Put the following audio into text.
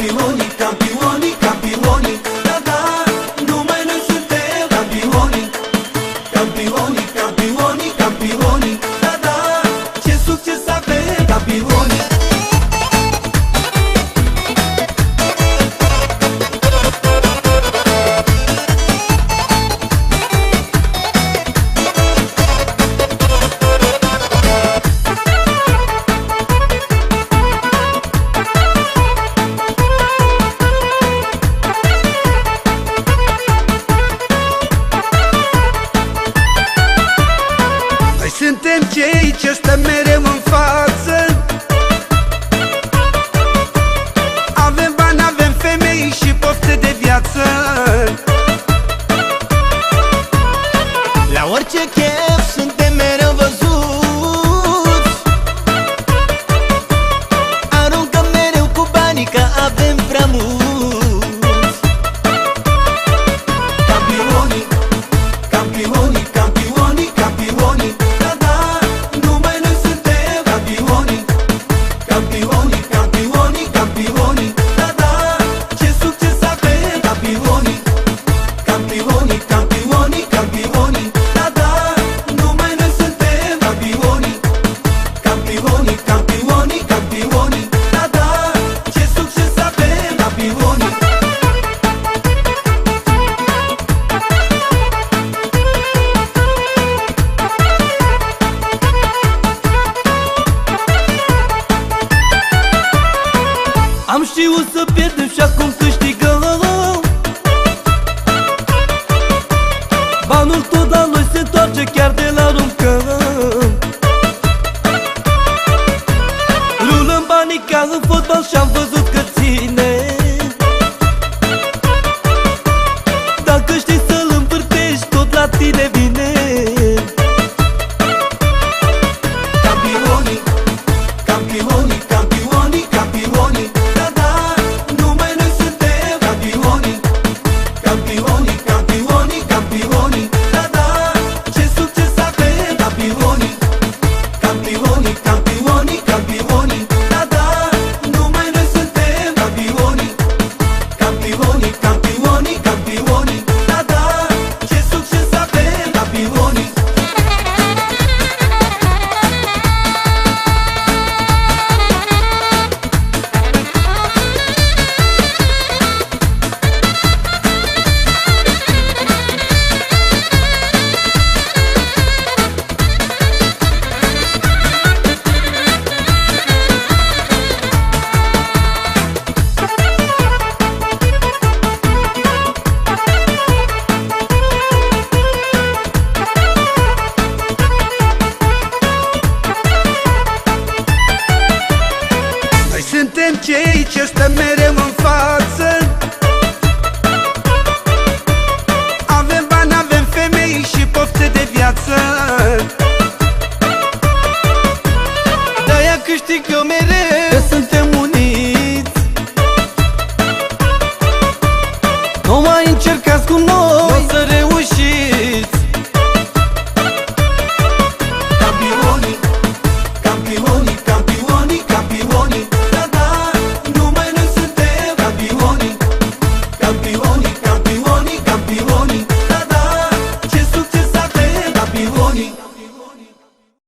campioni, campioni. știu să pierdem și acum câștigăm. Banul tot la noi se întoarce chiar de la runcă Rulăm banii ca în fotbal și-am văzut și ăștia mereu în față. Avem bani, avem femei și pofte de viață. De-aia câștigă mereu.